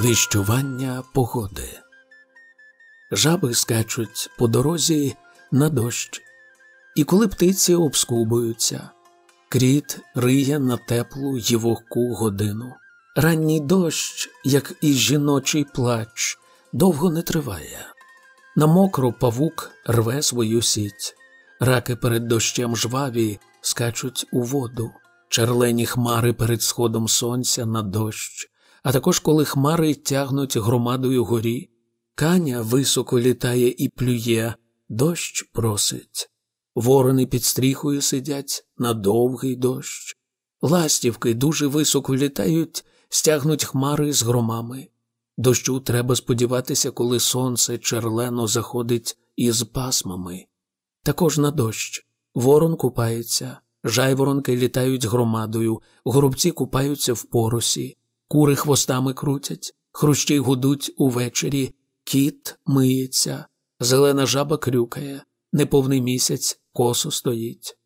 Віщування погоди. Жаби скачуть по дорозі на дощ, і коли птиці обскубуються, кріт риє на теплу й вогку годину. Ранній дощ, як і жіночий плач, довго не триває. На мокро павук рве свою сіть, раки перед дощем жваві скачуть у воду, черлені хмари перед сходом сонця на дощ а також коли хмари тягнуть громадою горі, каня високо літає і плює, дощ просить. Ворони під стріхою сидять на довгий дощ. Ластівки дуже високо літають, стягнуть хмари з громами. Дощу треба сподіватися, коли сонце черлено заходить із пасмами. Також на дощ. Ворон купається, жайворонки літають громадою, горобці купаються в поросі, Кури хвостами крутять, хрущі гудуть увечері, кіт миється, зелена жаба крюкає, неповний місяць косо стоїть.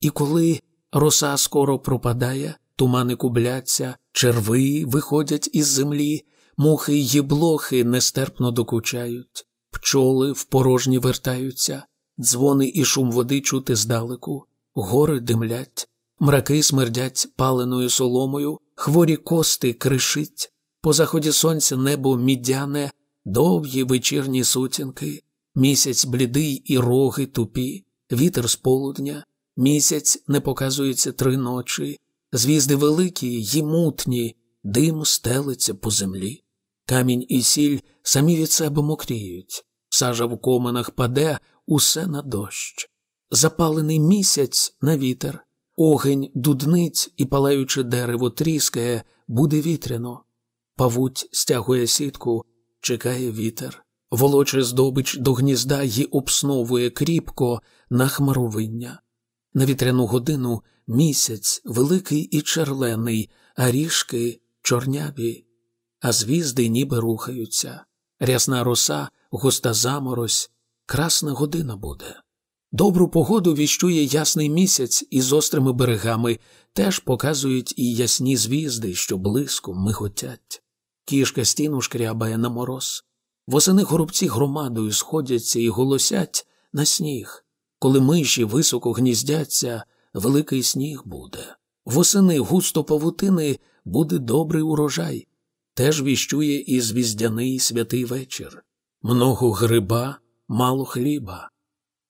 І коли роса скоро пропадає, тумани кубляться, черви виходять із землі, мухи й блохи нестерпно докучають, пчоли в порожні вертаються, дзвони і шум води чути здалеку, гори димлять, мраки смердять паленою соломою, хворі кости кришить, по заході сонця небо мідяне, довгі вечірні сутінки, місяць блідий і роги тупі, вітер з полудня, місяць не показується три ночі, звізди великі й мутні, дим стелиться по землі. Камінь і сіль самі від себе мокріють, сажа в коменах паде усе на дощ. Запалений місяць на вітер, Огень дудниць і палаюче дерево тріскає, буде вітряно. Павуть стягує сітку, чекає вітер, волоче здобич до гнізда й обсновує кріпко на хмаровиння. На вітряну годину місяць великий і черлений, а ріжки чорняві, а звізди ніби рухаються. Рясна роса, густа заморозь, красна година буде. Добру погоду віщує ясний місяць із острими берегами, теж показують і ясні звізди, що близько миготять. Кішка стіну шкрябає на мороз. Восени горобці громадою сходяться і голосять на сніг. Коли миші високо гніздяться, великий сніг буде. Восени густо павутини буде добрий урожай. Теж віщує і звіздяний святий вечір. Много гриба, мало хліба.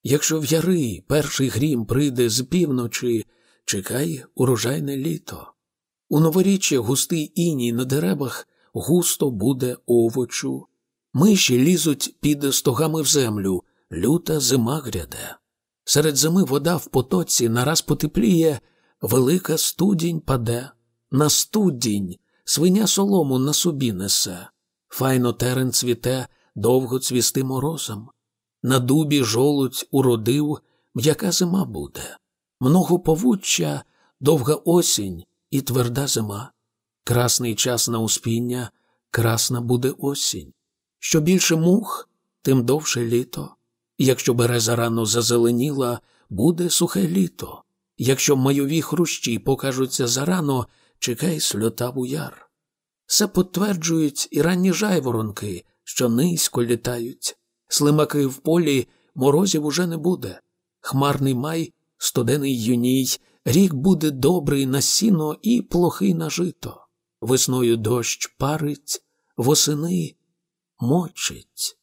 Якщо в яри перший грім прийде з півночі, чекай урожайне літо. У новоріччя густий іній на деревах густо буде овочу. Миші лізуть під стогами в землю, люта зима гряде. Серед зими вода в потоці нараз потепліє, велика студінь паде. На студінь свиня солому на собі несе. Файно терен цвіте, довго цвісти морозом. На дубі жолудь уродив, м'яка зима буде, много повуччя, довга осінь і тверда зима. Красний час на успіння, красна буде осінь. Що більше мух, тим довше літо. Якщо береза рано зазеленіла, буде сухе літо. Якщо майові хрущі покажуться зарано, чекай сльота в яр. Це підтверджують і ранні жайворонки, що низько літають. Слимаки в полі морозів уже не буде. Хмарний май, студений юній, рік буде добрий на сіно і плохий на жито. Весною дощ парить, восени мочить.